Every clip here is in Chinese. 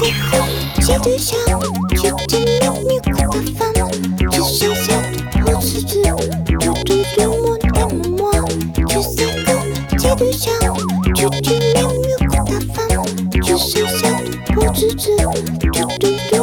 对象，决定喵喵快打翻，只剩下的破纸纸，嘟嘟嘟摸来摸摸，就三个切对象，决定喵喵快打翻，只剩下的破纸纸，嘟嘟嘟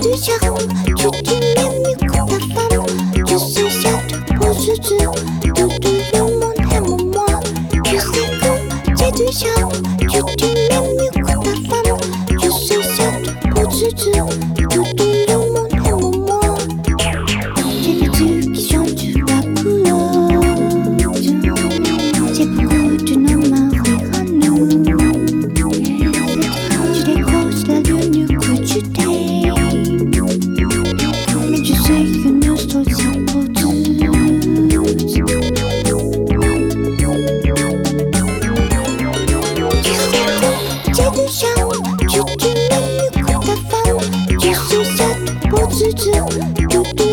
就像红，去听见苦哭的风，就是下兔不是只。我吃吃嘟嘟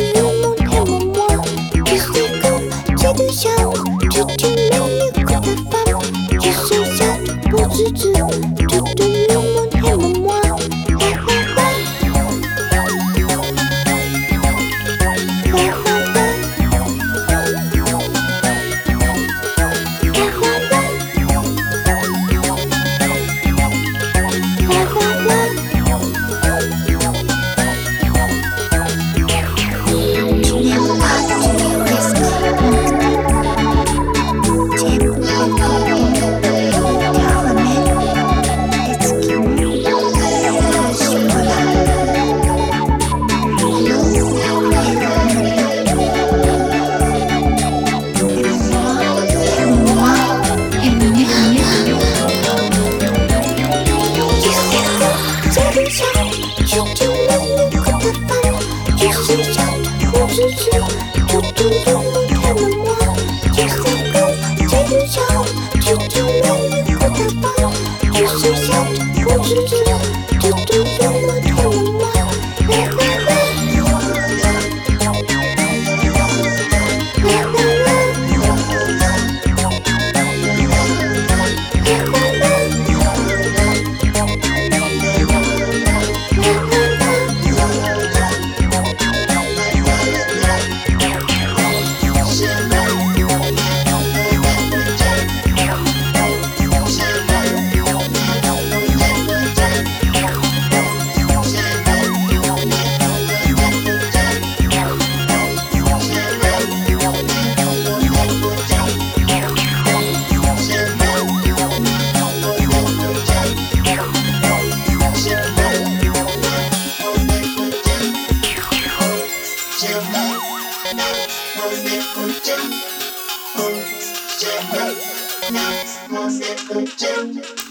小兔，呼哧哧，啾啾啾，escuchando, nos escuchando, nos escuchando, nos escuchando.